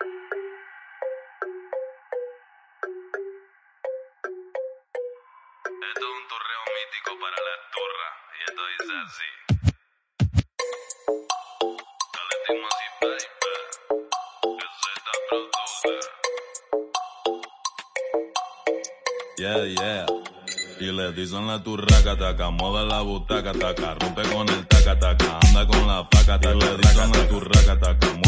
Esto es un torreo mítico para la turra. Y esto dice así. Dale Timo así, baby. Que Z produce. Yeah, yeah. Y le dicen la turraca, taca, mueve la butaca, taca, rompe con el taca, taca, anda con la faca, taca, le dicen la turraca, taca,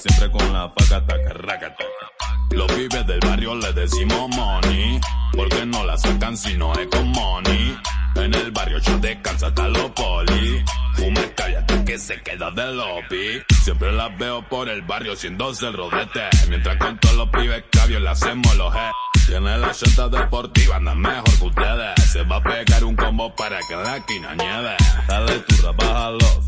siempre con la faca, taca, raca, taca. Los pibes del barrio le decimos money, porque no la sacan si no es con money. En el barrio yo descansa hasta los poli. Fume cállate que se queda de lobby. Siempre las veo por el barrio siéndose el rodete. Mientras con todos los pibes cabios le hacemos los G. Tiene la llanta deportiva, anda mejor que ustedes. Se va a pegar un combo para que la esquina nieve. Dale turra, bájalo,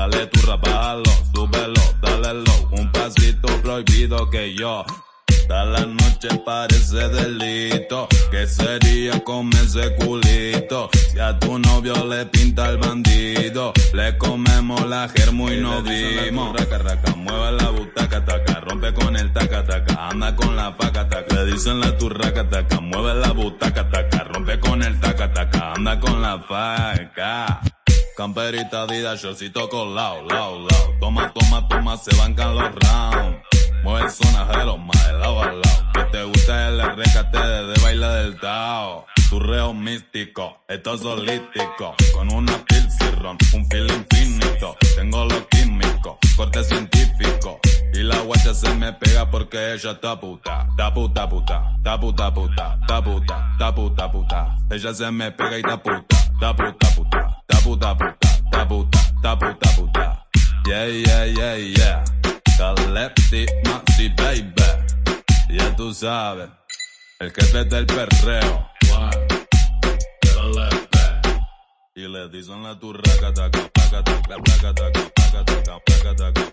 Dale turra, bájalo, súbelo, dale low. Un pasito prohibido que yo Toda la noche parece delito. ¿Qué sería con ese culito? Si a tu novio le pinta el bandido, le comemos la germo y no vimos. Raca, raca, mueve la butaca, taca, rompe con el taca, taca, anda con la paca, taca. Le dicen la turraca, taca, mueve la butaca, taca, rompe con el taca, taca, anda con la faca. Camperita, dida, shortcito con lao, lao. Toma, toma, toma, se bancan los rounds. Mueve el sonajero, más de lado al lado. Que te gusta el recate de baile del Tao. Tu reo místico, esto es holístico. Con una ron, un feel infinito. Tengo lo químico, corte científico. Y la guacha se me pega porque ella está puta. Ta puta puta, ta puta puta, ta puta, ta puta puta. Ella se me pega y ta puta, ta puta puta, ta puta Yeah, yeah, yeah, yeah. Calepti, Maxi, baby. Ya tú sabes, el jefe del perreo. Y le dicen la turraca, taca, taca, taca, taca, taca, taca, taca, taca, taca,